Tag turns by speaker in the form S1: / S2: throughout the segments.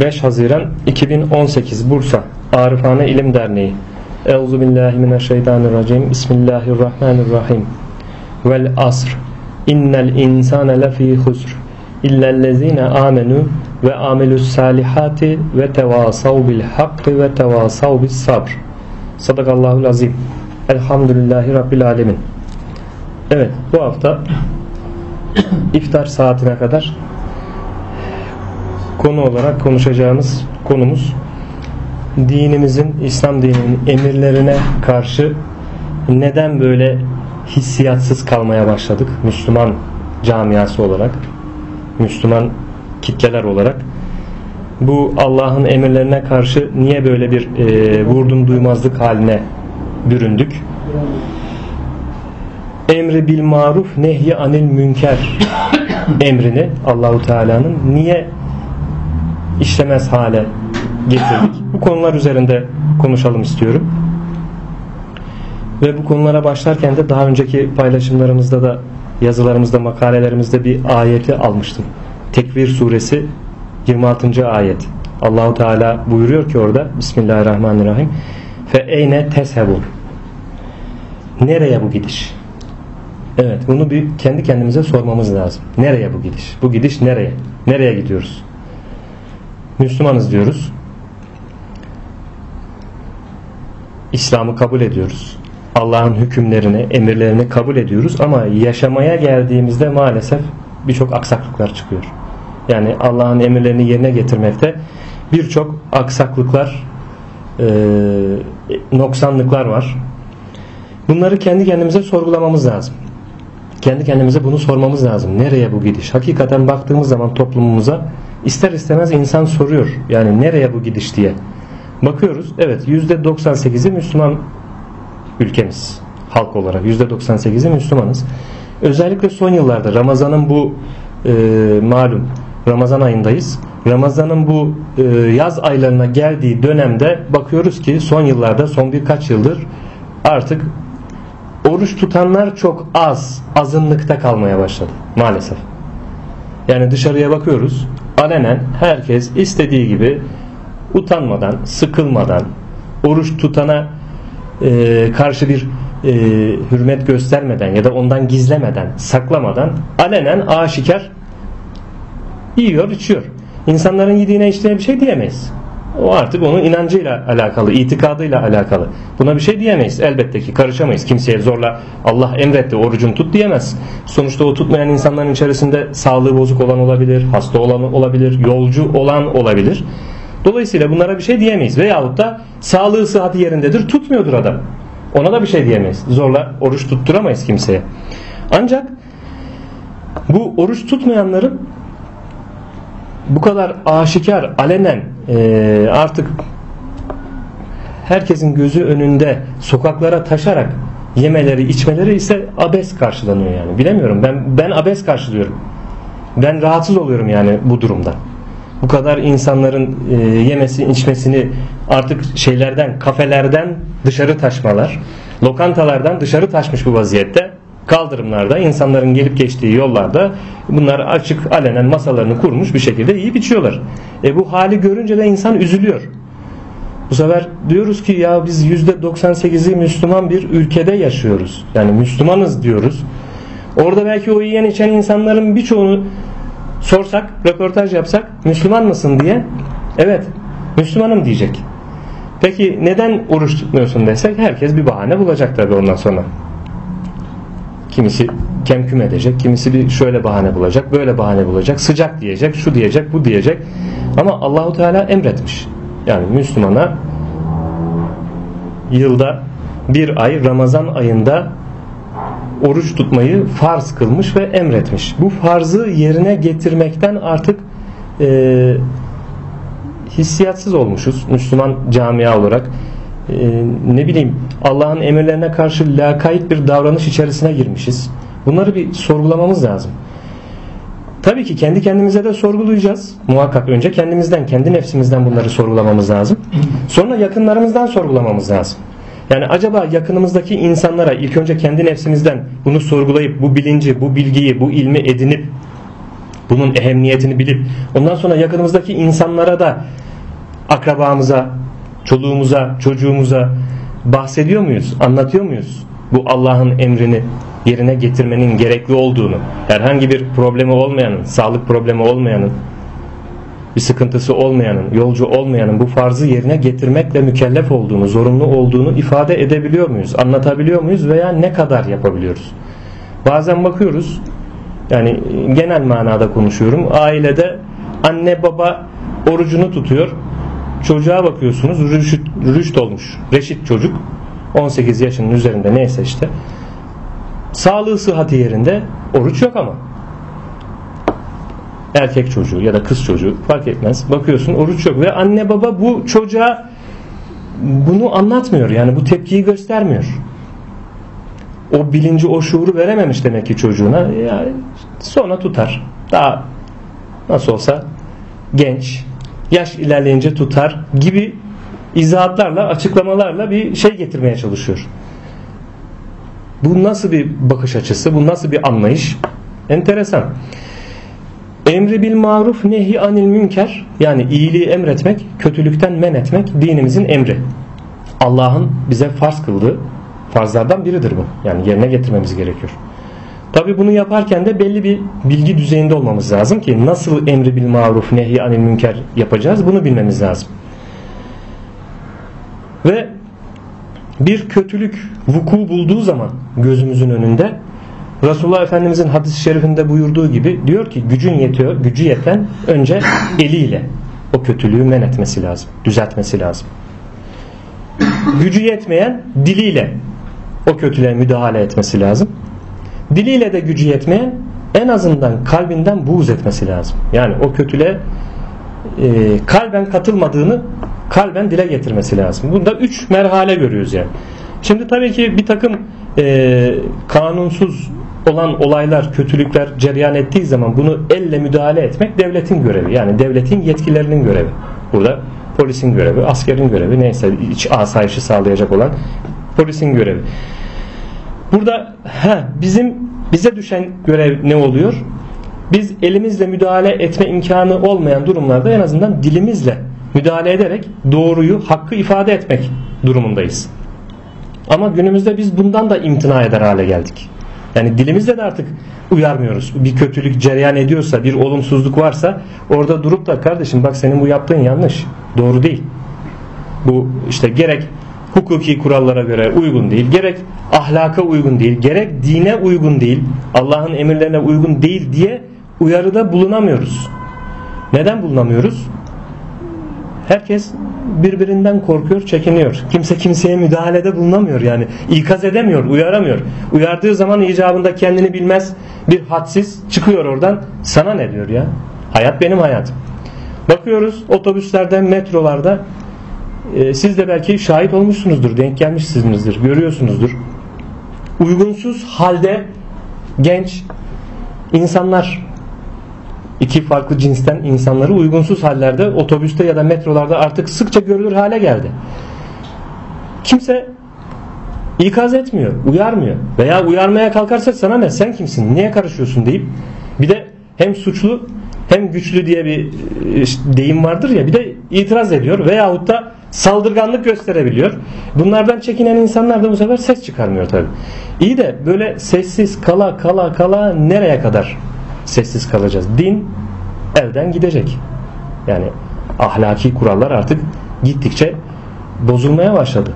S1: 5 Haziran 2018 Bursa Arifane İlim Derneği. Euzu billahi mineşşeytanirracim. Bismillahirrahmanirrahim. Vel asr. İnnel insane lefî husr. İllellezine amenu ve amelus salihati ve tevasav bil hakkı ve tevasav bis sabr. Sadakallahul azim. Elhamdülillahi Rabbil alemin. Evet bu hafta iftar saatine kadar konu olarak konuşacağımız konumuz dinimizin, İslam dininin emirlerine karşı neden böyle hissiyatsız kalmaya başladık? Müslüman camiası olarak Müslüman kitleler olarak. Bu Allah'ın emirlerine karşı niye böyle bir e, vurdum duymazlık haline büründük? Emri bil maruf nehyi anil münker emrini Allahu Teala'nın niye işlemez hale getirdik. Bu konular üzerinde konuşalım istiyorum. Ve bu konulara başlarken de daha önceki paylaşımlarımızda da yazılarımızda makalelerimizde bir ayeti almıştım. Tekvir suresi 26. ayet. Allahu Teala buyuruyor ki orada Bismillahirrahmanirrahim. Fe eyne teshebun. Nereye bu gidiş? Evet bunu bir kendi kendimize sormamız lazım. Nereye bu gidiş? Bu gidiş nereye? Nereye gidiyoruz? Müslümanız diyoruz. İslam'ı kabul ediyoruz. Allah'ın hükümlerini, emirlerini kabul ediyoruz ama yaşamaya geldiğimizde maalesef birçok aksaklıklar çıkıyor. Yani Allah'ın emirlerini yerine getirmekte birçok aksaklıklar, e, noksanlıklar var. Bunları kendi kendimize sorgulamamız lazım. Kendi kendimize bunu sormamız lazım. Nereye bu gidiş? Hakikaten baktığımız zaman toplumumuza ister istemez insan soruyor. Yani nereye bu gidiş diye. Bakıyoruz. Evet %98'i Müslüman ülkemiz. Halk olarak %98'i Müslümanız. Özellikle son yıllarda Ramazan'ın bu e, malum Ramazan ayındayız. Ramazan'ın bu e, yaz aylarına geldiği dönemde bakıyoruz ki son yıllarda son birkaç yıldır artık oruç tutanlar çok az azınlıkta kalmaya başladı maalesef. Yani dışarıya bakıyoruz alenen herkes istediği gibi utanmadan, sıkılmadan, oruç tutana e, karşı bir e, hürmet göstermeden ya da ondan gizlemeden, saklamadan alenen aşikar yiyor, içiyor. İnsanların yediğine içtiğine bir şey diyemeyiz. O artık onun inancıyla alakalı, itikadıyla alakalı. Buna bir şey diyemeyiz. Elbette ki karışamayız. Kimseye zorla Allah emretti orucunu tut diyemez. Sonuçta o tutmayan insanların içerisinde sağlığı bozuk olan olabilir, hasta olan olabilir, yolcu olan olabilir. Dolayısıyla bunlara bir şey diyemeyiz. Veyahut da sağlığı sıhhati yerindedir tutmuyordur adam. Ona da bir şey diyemeyiz. Zorla oruç tutturamayız kimseye. Ancak bu oruç tutmayanların bu kadar aşikar, alenen e, artık herkesin gözü önünde sokaklara taşarak yemeleri, içmeleri ise abes karşılanıyor yani. Bilemiyorum. Ben ben abes karşılıyorum. Ben rahatsız oluyorum yani bu durumda. Bu kadar insanların e, yemesi, içmesini artık şeylerden, kafelerden dışarı taşmalar, lokantalardan dışarı taşmış bu vaziyette kaldırımlarda insanların gelip geçtiği yollarda bunlar açık alenen masalarını kurmuş bir şekilde yiyip içiyorlar. E bu hali görünce de insan üzülüyor. Bu sefer diyoruz ki ya biz %98'i Müslüman bir ülkede yaşıyoruz. Yani Müslümanız diyoruz. Orada belki o yiyen içen insanların birçoğunu sorsak, röportaj yapsak Müslüman mısın diye evet Müslümanım diyecek. Peki neden oruç tutmuyorsun desek herkes bir bahane bulacak tabi ondan sonra. Kimisi kemküm edecek, kimisi bir şöyle bahane bulacak, böyle bahane bulacak, sıcak diyecek, şu diyecek, bu diyecek. Ama Allahu Teala emretmiş. Yani Müslümana yılda bir ay Ramazan ayında oruç tutmayı farz kılmış ve emretmiş. Bu farzı yerine getirmekten artık e, hissiyatsız olmuşuz Müslüman camia olarak. E, ne bileyim Allah'ın emirlerine karşı lakayt bir davranış içerisine girmişiz. Bunları bir sorgulamamız lazım. Tabii ki kendi kendimize de sorgulayacağız. Muhakkak önce kendimizden, kendi nefsimizden bunları sorgulamamız lazım. Sonra yakınlarımızdan sorgulamamız lazım. Yani acaba yakınımızdaki insanlara ilk önce kendi nefsimizden bunu sorgulayıp bu bilinci, bu bilgiyi, bu ilmi edinip Bunun ehemmiyetini bilip ondan sonra yakınımızdaki insanlara da akrabamıza, çoluğumuza, çocuğumuza bahsediyor muyuz? Anlatıyor muyuz? Bu Allah'ın emrini yerine getirmenin gerekli olduğunu, herhangi bir problemi olmayanın, sağlık problemi olmayanın, bir sıkıntısı olmayanın, yolcu olmayanın bu farzı yerine getirmekle mükellef olduğunu, zorunlu olduğunu ifade edebiliyor muyuz? Anlatabiliyor muyuz veya ne kadar yapabiliyoruz? Bazen bakıyoruz, yani genel manada konuşuyorum, ailede anne baba orucunu tutuyor, çocuğa bakıyorsunuz rüşt, rüşt olmuş, reşit çocuk, 18 yaşının üzerinde neyse işte, sağlığı sıhhati yerinde, oruç yok ama erkek çocuğu ya da kız çocuğu fark etmez. Bakıyorsun oruç yok ve anne baba bu çocuğa bunu anlatmıyor. Yani bu tepkiyi göstermiyor. O bilinci, o şuuru verememiş demek ki çocuğuna. Yani sonra tutar. Daha nasıl olsa genç, yaş ilerleyince tutar gibi izahatlarla, açıklamalarla bir şey getirmeye çalışıyor. Bu nasıl bir bakış açısı? Bu nasıl bir anlayış? Enteresan. Emri bil maruf nehi anil münker yani iyiliği emretmek, kötülükten men etmek dinimizin emri. Allah'ın bize farz kıldığı farzlardan biridir bu. Yani yerine getirmemiz gerekiyor. Tabi bunu yaparken de belli bir bilgi düzeyinde olmamız lazım ki nasıl emri bil maruf nehi anil münker yapacağız bunu bilmemiz lazım. Ve bir kötülük vuku bulduğu zaman gözümüzün önünde Resulullah Efendimizin hadis-i şerifinde buyurduğu gibi diyor ki gücün yetiyor, gücü yeten önce eliyle o kötülüğü men etmesi lazım, düzeltmesi lazım. Gücü yetmeyen diliyle o kötülüğe müdahale etmesi lazım. Diliyle de gücü yetmeyen en azından kalbinden buğz etmesi lazım. Yani o kötülüğe e, kalben katılmadığını kalben dile getirmesi lazım. Bunda üç merhale görüyoruz yani. Şimdi tabii ki bir takım e, kanunsuz olan olaylar, kötülükler cereyan ettiği zaman bunu elle müdahale etmek devletin görevi. Yani devletin yetkilerinin görevi. Burada polisin görevi, askerin görevi neyse iç asayişi sağlayacak olan polisin görevi. Burada he, bizim bize düşen görev ne oluyor? Biz elimizle müdahale etme imkanı olmayan durumlarda en azından dilimizle müdahale ederek doğruyu, hakkı ifade etmek durumundayız. Ama günümüzde biz bundan da imtina eder hale geldik. Yani dilimizde de artık uyarmıyoruz. Bir kötülük cereyan ediyorsa, bir olumsuzluk varsa orada durup da kardeşim bak senin bu yaptığın yanlış. Doğru değil. Bu işte gerek hukuki kurallara göre uygun değil, gerek ahlaka uygun değil, gerek dine uygun değil, Allah'ın emirlerine uygun değil diye uyarıda bulunamıyoruz. Neden bulunamıyoruz? Herkes birbirinden korkuyor, çekiniyor. Kimse kimseye müdahalede bulunamıyor yani. ikaz edemiyor, uyaramıyor. Uyardığı zaman icabında kendini bilmez bir hadsiz çıkıyor oradan. Sana ne diyor ya? Hayat benim hayatım. Bakıyoruz otobüslerde, metrolarda e, siz de belki şahit olmuşsunuzdur, denk gelmişsinizdir, görüyorsunuzdur. Uygunsuz halde genç insanlar iki farklı cinsten insanları uygunsuz hallerde otobüste ya da metrolarda artık sıkça görülür hale geldi. Kimse ikaz etmiyor, uyarmıyor veya uyarmaya kalkarsa sana ne sen kimsin niye karışıyorsun deyip bir de hem suçlu hem güçlü diye bir e, deyim vardır ya bir de itiraz ediyor veyahut da saldırganlık gösterebiliyor. Bunlardan çekinen insanlar da bu sefer ses çıkarmıyor tabi. İyi de böyle sessiz kala kala kala nereye kadar sessiz kalacağız. Din elden gidecek. Yani ahlaki kurallar artık gittikçe bozulmaya başladı.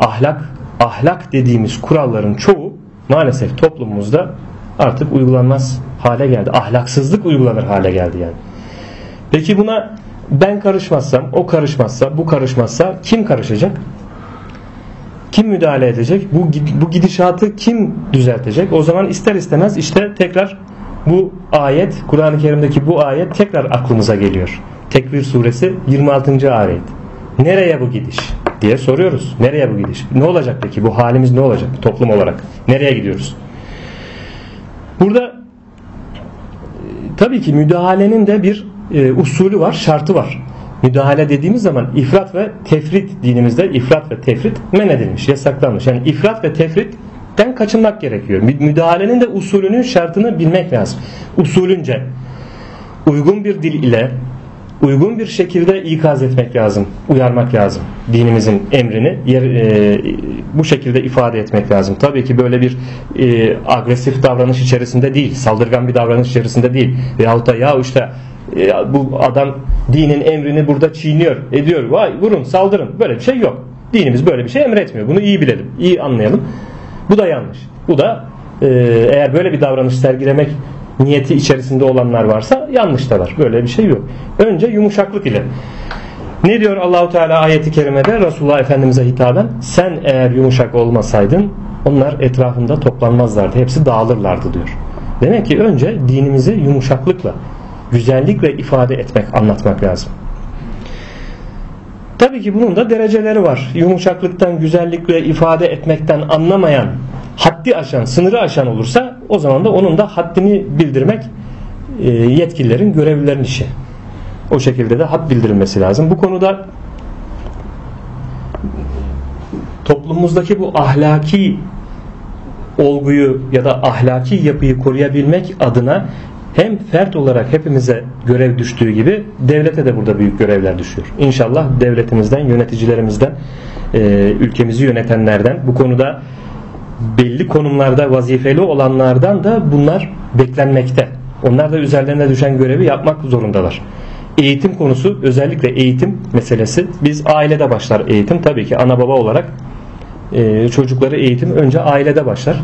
S1: Ahlak ahlak dediğimiz kuralların çoğu maalesef toplumumuzda artık uygulanmaz hale geldi. Ahlaksızlık uygulanır hale geldi yani. Peki buna ben karışmazsam, o karışmazsa, bu karışmazsa kim karışacak? Kim müdahale edecek? Bu, bu gidişatı kim düzeltecek? O zaman ister istemez işte tekrar bu ayet Kur'an-ı Kerim'deki bu ayet tekrar aklımıza geliyor. Tekvir suresi 26. ayet. Nereye bu gidiş? diye soruyoruz. Nereye bu gidiş? Ne olacak peki? Bu halimiz ne olacak toplum olarak? Nereye gidiyoruz? Burada e, tabii ki müdahalenin de bir e, usulü var, şartı var. Müdahale dediğimiz zaman ifrat ve tefrit dinimizde ifrat ve tefrit men edilmiş, yasaklanmış. Yani ifrat ve tefrit den kaçınmak gerekiyor. Müdahalenin de usulünün şartını bilmek lazım. Usulünce. uygun bir dil ile uygun bir şekilde ikaz etmek lazım, uyarmak lazım. Dinimizin emrini yer, e, bu şekilde ifade etmek lazım. Tabii ki böyle bir e, agresif davranış içerisinde değil, saldırgan bir davranış içerisinde değil. Veyahut da ya işte e, bu adam dinin emrini burada çiğniyor, ediyor. Vay vurun, saldırın. Böyle bir şey yok. Dinimiz böyle bir şey emretmiyor. Bunu iyi bilelim, iyi anlayalım. Bu da yanlış. Bu da e, eğer böyle bir davranış sergilemek niyeti içerisinde olanlar varsa yanlış da var. Böyle bir şey yok. Önce yumuşaklık ile. Ne diyor Allahu Teala ayeti kerimede Resulullah Efendimize hitaben sen eğer yumuşak olmasaydın onlar etrafında toplanmazlardı. Hepsi dağılırlardı diyor. Demek ki önce dinimizi yumuşaklıkla, güzellikle ifade etmek, anlatmak lazım. Tabii ki bunun da dereceleri var. Yumuşaklıktan, güzellikle ifade etmekten anlamayan haddi aşan, sınırı aşan olursa o zaman da onun da haddini bildirmek e, yetkililerin, görevlilerin işi. O şekilde de had bildirilmesi lazım. Bu konuda toplumumuzdaki bu ahlaki olguyu ya da ahlaki yapıyı koruyabilmek adına hem fert olarak hepimize görev düştüğü gibi devlete de burada büyük görevler düşüyor. İnşallah devletimizden, yöneticilerimizden, e, ülkemizi yönetenlerden bu konuda belli konumlarda vazifeli olanlardan da bunlar beklenmekte. Onlar da üzerlerine düşen görevi yapmak zorundalar. Eğitim konusu özellikle eğitim meselesi biz ailede başlar eğitim tabii ki ana baba olarak e, çocukları eğitim önce ailede başlar.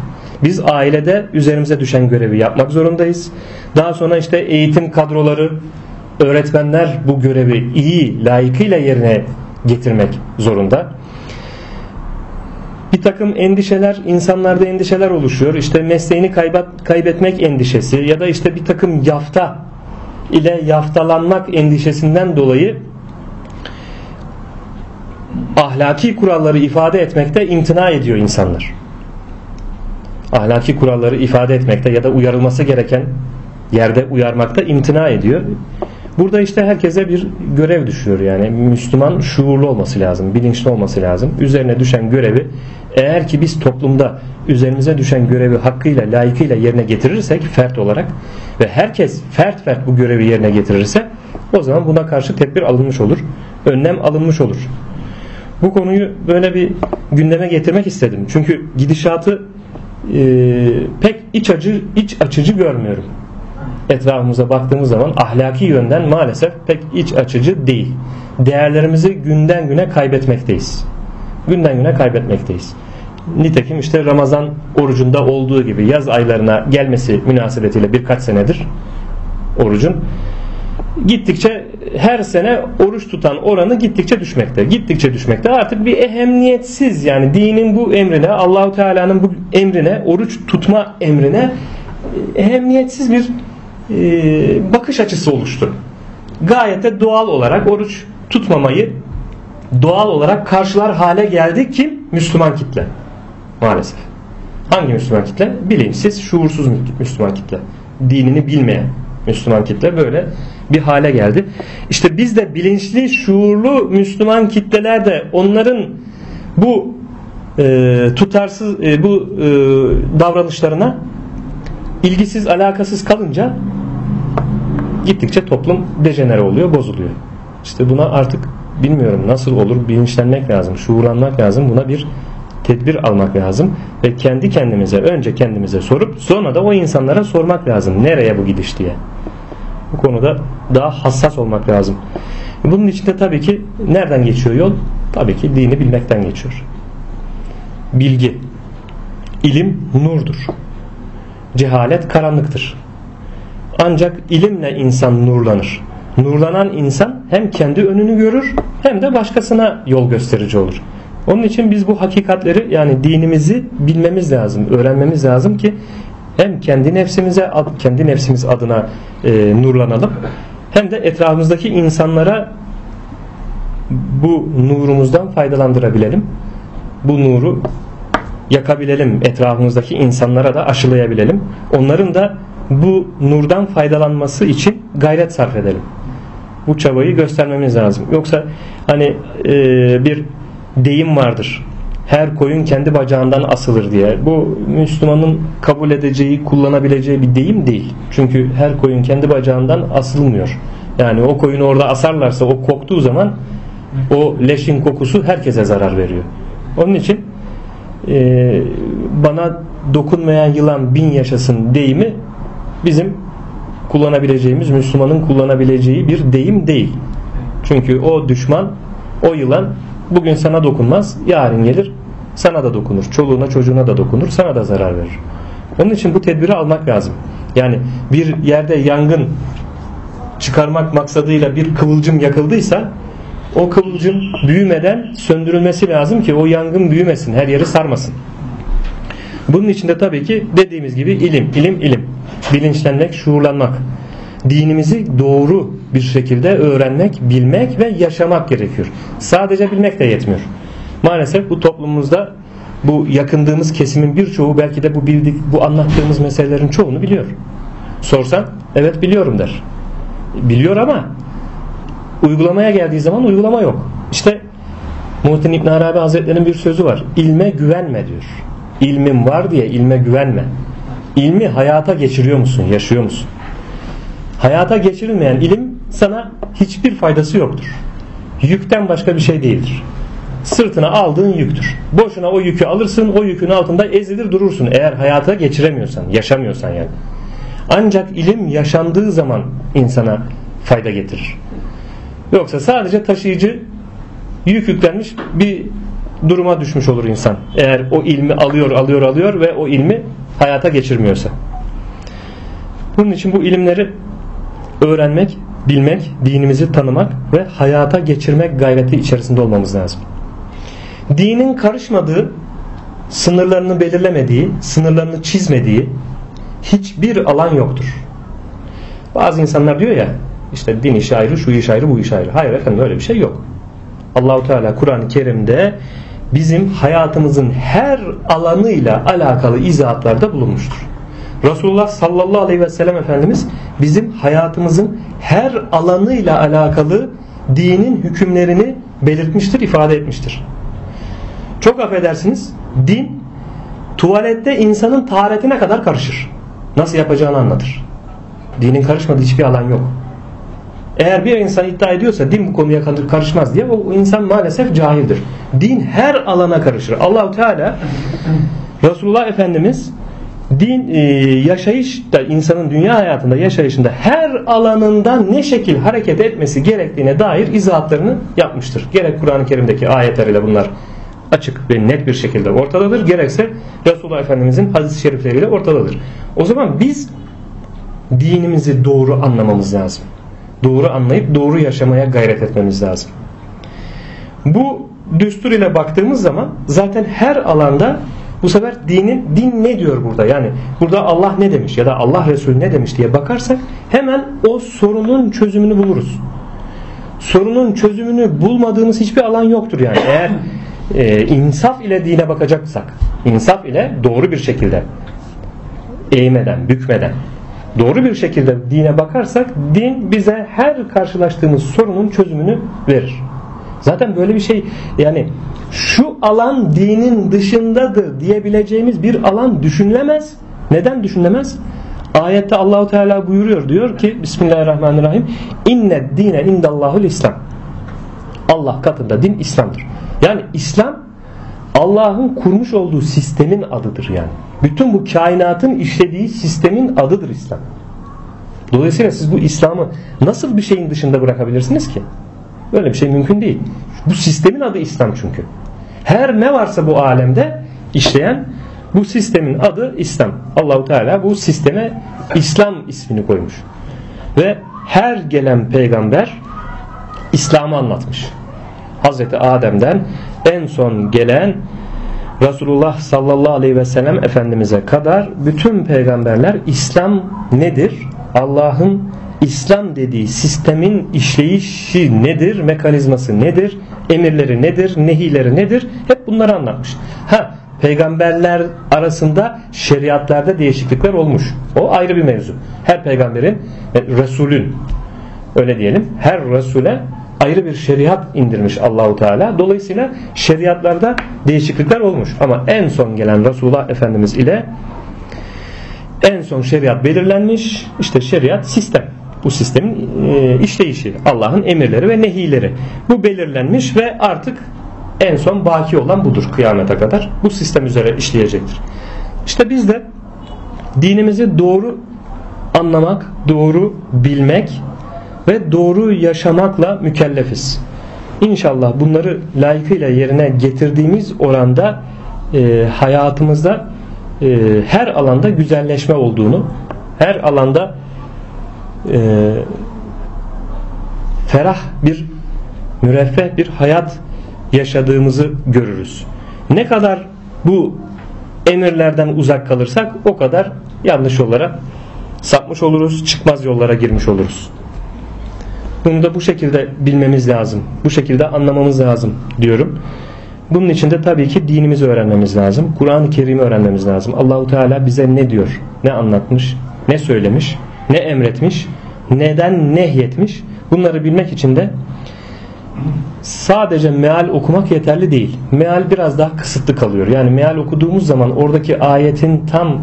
S1: Biz ailede üzerimize düşen görevi yapmak zorundayız. Daha sonra işte eğitim kadroları öğretmenler bu görevi iyi layıkıyla yerine getirmek zorunda bir takım endişeler insanlarda endişeler oluşuyor. İşte mesleğini kaybet, kaybetmek endişesi ya da işte bir takım yafta ile yaftalanmak endişesinden dolayı ahlaki kuralları ifade etmekte imtina ediyor insanlar. Ahlaki kuralları ifade etmekte ya da uyarılması gereken yerde uyarmakta imtina ediyor. Burada işte herkese bir görev düşüyor yani Müslüman şuurlu olması lazım, bilinçli olması lazım. Üzerine düşen görevi eğer ki biz toplumda üzerimize düşen görevi hakkıyla, layıkıyla yerine getirirsek fert olarak ve herkes fert fert bu görevi yerine getirirse o zaman buna karşı tedbir alınmış olur. Önlem alınmış olur. Bu konuyu böyle bir gündeme getirmek istedim. Çünkü gidişatı e, pek iç acı iç açıcı görmüyorum. Etrafımıza baktığımız zaman ahlaki yönden maalesef pek iç açıcı değil. Değerlerimizi günden güne kaybetmekteyiz. Günden güne kaybetmekteyiz. Nitekim işte Ramazan orucunda olduğu gibi yaz aylarına gelmesi münasebetiyle birkaç senedir orucun gittikçe her sene oruç tutan oranı gittikçe düşmekte. Gittikçe düşmekte. Artık bir ehemmiyetsiz yani dinin bu emrine, Allahu Teala'nın bu emrine, oruç tutma emrine ehemmiyetsiz bir e, bakış açısı oluştu. Gayet de doğal olarak oruç tutmamayı doğal olarak karşılar hale geldi kim? Müslüman kitle maalesef. Hangi Müslüman kitle? Bilinçsiz, şuursuz Müslüman kitle. Dinini bilmeyen Müslüman kitle böyle bir hale geldi. İşte biz de bilinçli, şuurlu Müslüman kitleler de onların bu e, tutarsız e, bu e, davranışlarına ilgisiz, alakasız kalınca gittikçe toplum dejenere oluyor, bozuluyor. İşte buna artık bilmiyorum nasıl olur bilinçlenmek lazım, şuurlanmak lazım. Buna bir tedbir almak lazım ve kendi kendimize önce kendimize sorup sonra da o insanlara sormak lazım. Nereye bu gidiş diye. Bu konuda daha hassas olmak lazım. Bunun için de tabii ki nereden geçiyor yol? Tabii ki dini bilmekten geçiyor. Bilgi, ilim nurdur. Cehalet karanlıktır. Ancak ilimle insan nurlanır. Nurlanan insan hem kendi önünü görür hem de başkasına yol gösterici olur. Onun için biz bu hakikatleri yani dinimizi bilmemiz lazım, öğrenmemiz lazım ki hem kendi nefsimize kendi nefsimiz adına e, nurlanalım hem de etrafımızdaki insanlara bu nurumuzdan faydalandırabilelim. Bu nuru yakabilelim. Etrafımızdaki insanlara da aşılayabilelim. Onların da bu nurdan faydalanması için gayret sarf edelim. Bu çabayı göstermemiz lazım. Yoksa hani e, bir deyim vardır. Her koyun kendi bacağından asılır diye. Bu Müslümanın kabul edeceği, kullanabileceği bir deyim değil. Çünkü her koyun kendi bacağından asılmıyor. Yani o koyunu orada asarlarsa o koktuğu zaman o leşin kokusu herkese zarar veriyor. Onun için e, bana dokunmayan yılan bin yaşasın deyimi bizim kullanabileceğimiz Müslümanın kullanabileceği bir deyim değil. Çünkü o düşman o yılan bugün sana dokunmaz yarın gelir sana da dokunur çoluğuna çocuğuna da dokunur sana da zarar verir. Onun için bu tedbiri almak lazım. Yani bir yerde yangın çıkarmak maksadıyla bir kıvılcım yakıldıysa o kıvılcım büyümeden söndürülmesi lazım ki o yangın büyümesin, her yeri sarmasın. Bunun için de tabii ki dediğimiz gibi ilim, ilim, ilim. Bilinçlenmek, şuurlanmak. Dinimizi doğru bir şekilde öğrenmek, bilmek ve yaşamak gerekiyor. Sadece bilmek de yetmiyor. Maalesef bu toplumumuzda bu yakındığımız kesimin birçoğu belki de bu bildik, bu anlattığımız meselelerin çoğunu biliyor. Sorsan evet biliyorum der. Biliyor ama uygulamaya geldiği zaman uygulama yok. İşte Muhittin İbn Arabi Hazretleri'nin bir sözü var. İlme güvenme diyor. İlmin var diye ilme güvenme. İlmi hayata geçiriyor musun? Yaşıyor musun? Hayata geçirilmeyen ilim sana hiçbir faydası yoktur. Yükten başka bir şey değildir. Sırtına aldığın yüktür. Boşuna o yükü alırsın, o yükün altında ezilir durursun. Eğer hayata geçiremiyorsan, yaşamıyorsan yani. Ancak ilim yaşandığı zaman insana fayda getirir. Yoksa sadece taşıyıcı yük yüklenmiş bir duruma düşmüş olur insan. Eğer o ilmi alıyor, alıyor, alıyor ve o ilmi hayata geçirmiyorsa. Bunun için bu ilimleri öğrenmek, bilmek, dinimizi tanımak ve hayata geçirmek gayreti içerisinde olmamız lazım. Dinin karışmadığı, sınırlarını belirlemediği, sınırlarını çizmediği hiçbir alan yoktur. Bazı insanlar diyor ya işte din işi ayrı, şu iş ayrı, bu iş ayrı. Hayır efendim öyle bir şey yok. Allahu Teala Kur'an-ı Kerim'de bizim hayatımızın her alanıyla alakalı izahatlarda bulunmuştur. Resulullah sallallahu aleyhi ve sellem Efendimiz bizim hayatımızın her alanıyla alakalı dinin hükümlerini belirtmiştir, ifade etmiştir. Çok affedersiniz din tuvalette insanın taharetine kadar karışır. Nasıl yapacağını anlatır. Dinin karışmadığı hiçbir alan yok. Eğer bir insan iddia ediyorsa din bu konuya karışmaz diye o insan maalesef cahildir. Din her alana karışır. Allahu Teala Resulullah Efendimiz din e, yaşayışta insanın dünya hayatında yaşayışında her alanında ne şekil hareket etmesi gerektiğine dair izahatlarını yapmıştır. Gerek Kur'an-ı Kerim'deki ayetleriyle bunlar açık ve net bir şekilde ortadadır. Gerekse Resulullah Efendimizin hadis-i şerifleriyle ortadadır. O zaman biz dinimizi doğru anlamamız lazım. Doğru anlayıp doğru yaşamaya gayret etmemiz lazım. Bu düstur ile baktığımız zaman zaten her alanda bu sefer dinin din ne diyor burada? Yani burada Allah ne demiş ya da Allah Resulü ne demiş diye bakarsak hemen o sorunun çözümünü buluruz. Sorunun çözümünü bulmadığımız hiçbir alan yoktur yani. Eğer e, insaf ile dine bakacaksak, insaf ile doğru bir şekilde eğmeden, bükmeden doğru bir şekilde dine bakarsak din bize her karşılaştığımız sorunun çözümünü verir. Zaten böyle bir şey yani şu alan dinin dışındadır diyebileceğimiz bir alan düşünülemez. Neden düşünülemez? Ayette Allahu Teala buyuruyor diyor ki Bismillahirrahmanirrahim inne dine indallahul İslam. Allah katında din İslam'dır. Yani İslam Allah'ın kurmuş olduğu sistemin adıdır yani. Bütün bu kainatın işlediği sistemin adıdır İslam. Dolayısıyla siz bu İslam'ı nasıl bir şeyin dışında bırakabilirsiniz ki? Böyle bir şey mümkün değil. Bu sistemin adı İslam çünkü. Her ne varsa bu alemde işleyen bu sistemin adı İslam. Allahu Teala bu sisteme İslam ismini koymuş. Ve her gelen peygamber İslam'ı anlatmış. Hazreti Adem'den en son gelen Resulullah sallallahu aleyhi ve sellem Efendimiz'e kadar bütün peygamberler İslam nedir? Allah'ın İslam dediği sistemin işleyişi nedir? Mekanizması nedir? Emirleri nedir? Nehileri nedir? Hep bunları anlatmış. Ha peygamberler arasında şeriatlarda değişiklikler olmuş. O ayrı bir mevzu. Her peygamberin, Resulün öyle diyelim her Resul'e ayrı bir şeriat indirmiş Allahu Teala. Dolayısıyla şeriatlarda değişiklikler olmuş. Ama en son gelen Resulullah Efendimiz ile en son şeriat belirlenmiş. İşte şeriat sistem. Bu sistemin e, işleyişi. Allah'ın emirleri ve nehileri. Bu belirlenmiş ve artık en son baki olan budur kıyamete kadar. Bu sistem üzere işleyecektir. İşte biz de dinimizi doğru anlamak, doğru bilmek ve doğru yaşamakla mükellefiz. İnşallah bunları layıkıyla yerine getirdiğimiz oranda e, hayatımızda e, her alanda güzelleşme olduğunu, her alanda e, ferah bir müreffeh bir hayat yaşadığımızı görürüz. Ne kadar bu emirlerden uzak kalırsak o kadar yanlış yollara sapmış oluruz, çıkmaz yollara girmiş oluruz. Bunu da bu şekilde bilmemiz lazım. Bu şekilde anlamamız lazım diyorum. Bunun için de tabii ki dinimizi öğrenmemiz lazım. Kur'an-ı Kerim'i öğrenmemiz lazım. Allahu Teala bize ne diyor? Ne anlatmış? Ne söylemiş? Ne emretmiş? Neden nehyetmiş? Bunları bilmek için de sadece meal okumak yeterli değil. Meal biraz daha kısıtlı kalıyor. Yani meal okuduğumuz zaman oradaki ayetin tam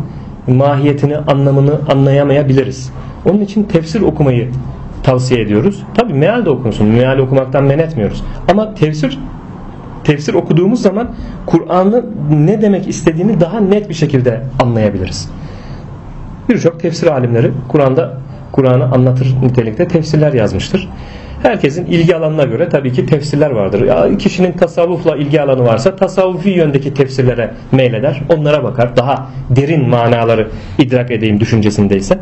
S1: mahiyetini, anlamını anlayamayabiliriz. Onun için tefsir okumayı tavsiye ediyoruz. Tabi meal de okunsun. Meal okumaktan men etmiyoruz. Ama tefsir tefsir okuduğumuz zaman Kur'an'ı ne demek istediğini daha net bir şekilde anlayabiliriz. Birçok tefsir alimleri Kur'an'da Kur'an'ı anlatır nitelikte tefsirler yazmıştır. Herkesin ilgi alanına göre tabii ki tefsirler vardır. Ya kişinin tasavvufla ilgi alanı varsa tasavvufi yöndeki tefsirlere meyleder. Onlara bakar. Daha derin manaları idrak edeyim düşüncesindeyse.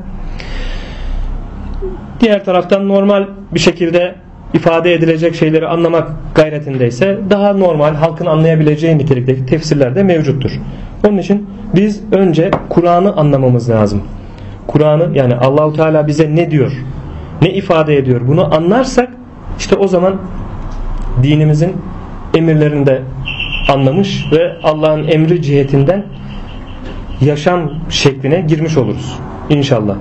S1: Diğer taraftan normal bir şekilde ifade edilecek şeyleri anlamak gayretindeyse daha normal halkın anlayabileceği nitelikteki tefsirler de mevcuttur. Onun için biz önce Kur'an'ı anlamamız lazım. Kur'an'ı yani Allahu Teala bize ne diyor? Ne ifade ediyor? Bunu anlarsak işte o zaman dinimizin emirlerini de anlamış ve Allah'ın emri cihetinden yaşam şekline girmiş oluruz. İnşallah.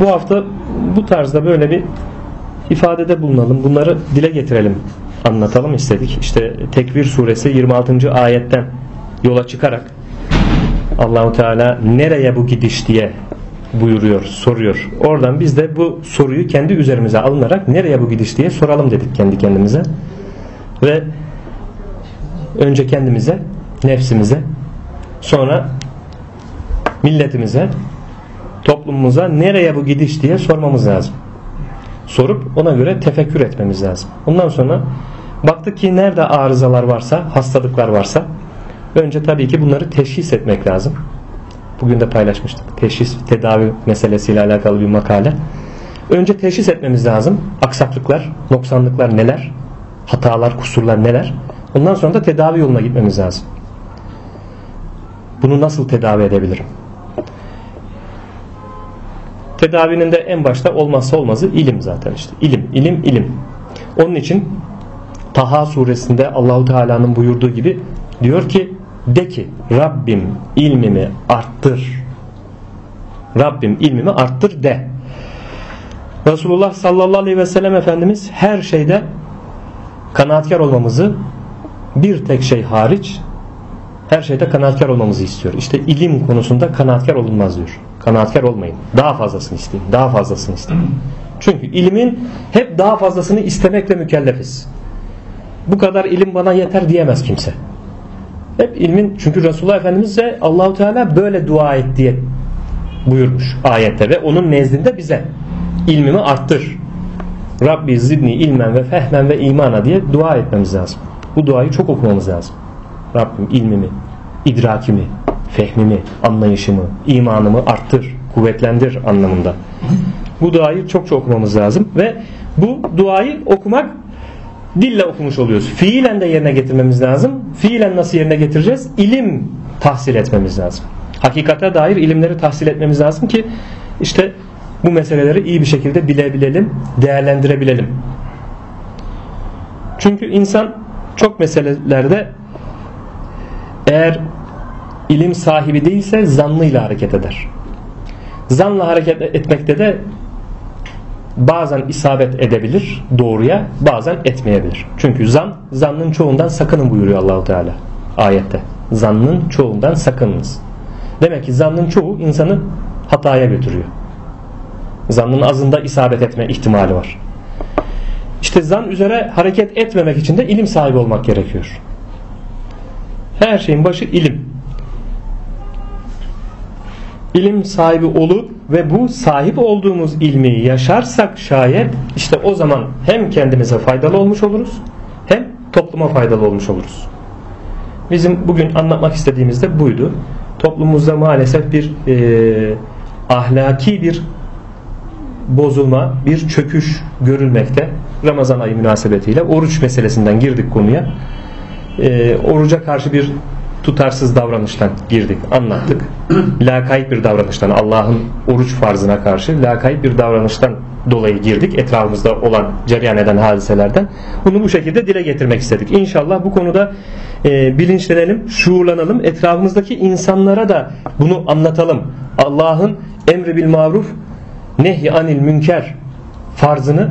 S1: Bu hafta bu tarzda böyle bir ifadede bulunalım. Bunları dile getirelim. Anlatalım istedik. İşte Tekvir suresi 26. ayetten yola çıkarak Allahu Teala nereye bu gidiş diye buyuruyor, soruyor. Oradan biz de bu soruyu kendi üzerimize alınarak nereye bu gidiş diye soralım dedik kendi kendimize. Ve önce kendimize, nefsimize, sonra milletimize, toplumumuza nereye bu gidiş diye sormamız lazım. Sorup ona göre tefekkür etmemiz lazım. Ondan sonra baktık ki nerede arızalar varsa, hastalıklar varsa önce tabii ki bunları teşhis etmek lazım. Bugün de paylaşmıştık. Teşhis tedavi meselesiyle alakalı bir makale. Önce teşhis etmemiz lazım. Aksaklıklar, noksanlıklar neler? Hatalar, kusurlar neler? Ondan sonra da tedavi yoluna gitmemiz lazım. Bunu nasıl tedavi edebilirim? Tedavinin de en başta olmazsa olmazı ilim zaten işte. İlim, ilim, ilim. Onun için Taha suresinde Allahu Teala'nın buyurduğu gibi diyor ki de ki Rabbim ilmimi arttır. Rabbim ilmimi arttır de. Resulullah sallallahu aleyhi ve sellem Efendimiz her şeyde kanaatkar olmamızı bir tek şey hariç her şeyde kanaatkar olmamızı istiyor. İşte ilim konusunda kanaatkar olunmaz diyor. Kanaatkar olmayın. Daha fazlasını isteyin. Daha fazlasını isteyin. Çünkü ilmin hep daha fazlasını istemekle mükellefiz. Bu kadar ilim bana yeter diyemez kimse. Hep ilmin çünkü Resulullah Efendimiz de Allahu Teala böyle dua et diye buyurmuş ayette ve onun nezdinde bize ilmimi arttır. Rabbi zidni ilmen ve fehmen ve imana diye dua etmemiz lazım. Bu duayı çok okumamız lazım. Rabbim ilmimi, idrakimi, fehmimi, anlayışımı, imanımı arttır, kuvvetlendir anlamında. Bu duayı çok çok okumamız lazım ve bu duayı okumak dille okumuş oluyoruz. Fiilen de yerine getirmemiz lazım. Fiilen nasıl yerine getireceğiz? İlim tahsil etmemiz lazım. Hakikate dair ilimleri tahsil etmemiz lazım ki işte bu meseleleri iyi bir şekilde bilebilelim, değerlendirebilelim. Çünkü insan çok meselelerde eğer ilim sahibi değilse zannıyla hareket eder. Zanla hareket etmekte de bazen isabet edebilir doğruya bazen etmeyebilir. Çünkü zan zannın çoğundan sakının buyuruyor Allahu Teala ayette. Zannın çoğundan sakınınız. Demek ki zannın çoğu insanı hataya götürüyor. Zannın azında isabet etme ihtimali var. İşte zan üzere hareket etmemek için de ilim sahibi olmak gerekiyor. Her şeyin başı ilim. İlim sahibi olup ve bu sahip olduğumuz ilmi yaşarsak şayet işte o zaman hem kendimize faydalı olmuş oluruz hem topluma faydalı olmuş oluruz. Bizim bugün anlatmak istediğimiz de buydu. Toplumumuzda maalesef bir e, ahlaki bir bozulma, bir çöküş görülmekte. Ramazan ayı münasebetiyle oruç meselesinden girdik konuya. E, oruca karşı bir tutarsız davranıştan girdik, anlattık. Lakayt bir davranıştan, Allah'ın oruç farzına karşı lakayt bir davranıştan dolayı girdik. Etrafımızda olan, cereyan eden hadiselerden. Bunu bu şekilde dile getirmek istedik. İnşallah bu konuda e, bilinçlenelim, şuurlanalım. Etrafımızdaki insanlara da bunu anlatalım. Allah'ın emri bil maruf, nehy anil münker farzını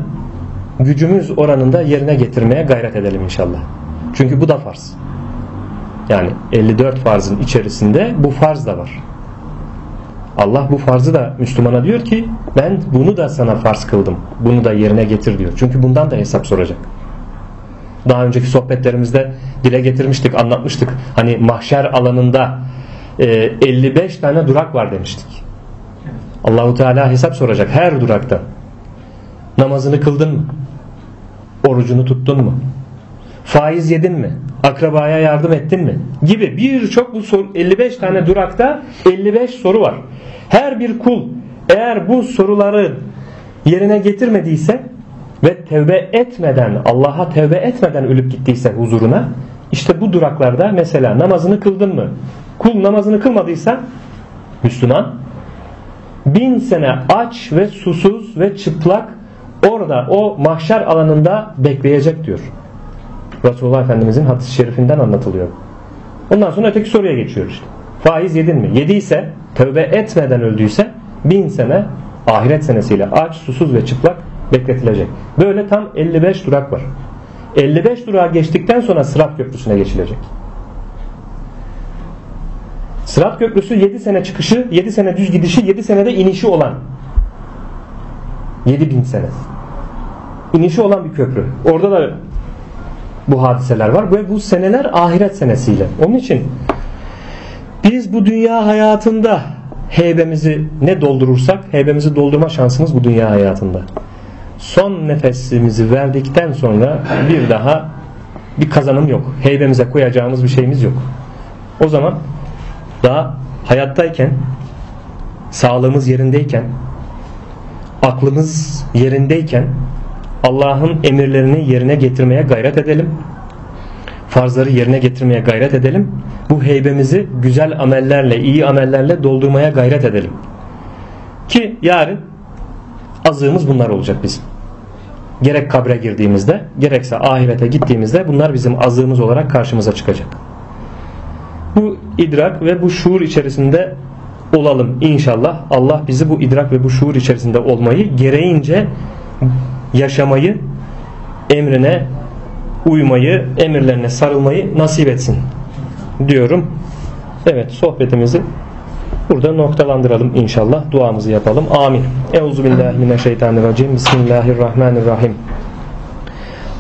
S1: gücümüz oranında yerine getirmeye gayret edelim inşallah. Çünkü bu da farz. Yani 54 farzın içerisinde bu farz da var. Allah bu farzı da Müslümana diyor ki ben bunu da sana farz kıldım. Bunu da yerine getir diyor. Çünkü bundan da hesap soracak. Daha önceki sohbetlerimizde dile getirmiştik, anlatmıştık. Hani mahşer alanında 55 e, tane durak var demiştik. Allahu Teala hesap soracak her durakta. Namazını kıldın mı? Orucunu tuttun mu? Faiz yedin mi? Akrabaya yardım ettin mi? Gibi birçok bu soru 55 tane durakta 55 soru var. Her bir kul eğer bu soruları yerine getirmediyse ve tevbe etmeden Allah'a tevbe etmeden ölüp gittiyse huzuruna işte bu duraklarda mesela namazını kıldın mı? Kul namazını kılmadıysa Müslüman bin sene aç ve susuz ve çıplak orada o mahşer alanında bekleyecek diyor. Resulullah Efendimizin hadis-i şerifinden anlatılıyor. Ondan sonra öteki soruya geçiyor işte. Faiz yedin mi? Yediyse, tövbe etmeden öldüyse bin sene ahiret senesiyle aç, susuz ve çıplak bekletilecek. Böyle tam 55 durak var. 55 durağı geçtikten sonra Sırat Köprüsü'ne geçilecek. Sırat Köprüsü 7 sene çıkışı, 7 sene düz gidişi, 7 senede inişi olan 7000 sene. İnişi olan bir köprü. Orada da bu hadiseler var ve bu seneler ahiret senesiyle. Onun için biz bu dünya hayatında heybemizi ne doldurursak heybemizi doldurma şansımız bu dünya hayatında. Son nefesimizi verdikten sonra bir daha bir kazanım yok. Heybemize koyacağımız bir şeyimiz yok. O zaman daha hayattayken sağlığımız yerindeyken aklımız yerindeyken Allah'ın emirlerini yerine getirmeye gayret edelim. Farzları yerine getirmeye gayret edelim. Bu heybemizi güzel amellerle, iyi amellerle doldurmaya gayret edelim. Ki yarın azığımız bunlar olacak bizim. Gerek kabre girdiğimizde, gerekse ahirete gittiğimizde bunlar bizim azığımız olarak karşımıza çıkacak. Bu idrak ve bu şuur içerisinde olalım inşallah. Allah bizi bu idrak ve bu şuur içerisinde olmayı gereğince yaşamayı, emrine uymayı, emirlerine sarılmayı nasip etsin diyorum. Evet sohbetimizi burada noktalandıralım inşallah. Duamızı yapalım. Amin. Euzubillahimineşşeytanirracim. Bismillahirrahmanirrahim.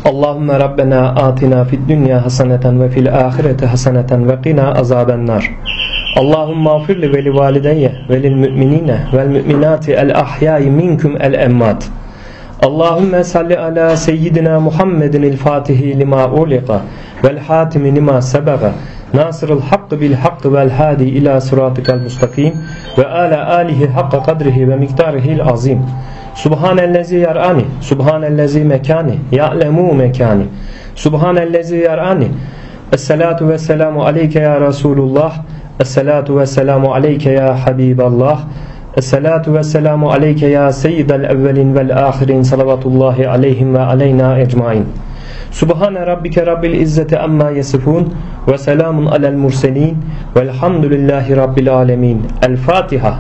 S1: Allahümme Rabbena atina fid dünya haseneten ve fil ahirete haseneten ve qina azaben nar. Allahümme afirli ve li valideyye ve lil müminine vel müminati el ahyai minkum el emmat. Allahümme salli ala seyyidina Muhammedin il fatihi lima uliqa vel hatimi lima sebaga nasırıl hakkı bil hakkı vel hadi ila sıratikal mustakim ve ala alihi hakka kadrihi ve miktarihil azim Subhanellezi yar'ani Subhanellezi mekani ya'lemu mekani. Subhanellezi yar'ani Esselatu ve selamu aleyke ya Resulullah Esselatu ve selamu aleyke ya Habiballah Esselatu ve selamu aleyke ya seyyidel evvelin vel ahirin salavatullahi aleyhim ve aleyna ecmain. Subhane rabbike rabbil izzeti amma yasifun ve selamun alel murselin velhamdülillahi rabbil alemin. El Fatiha.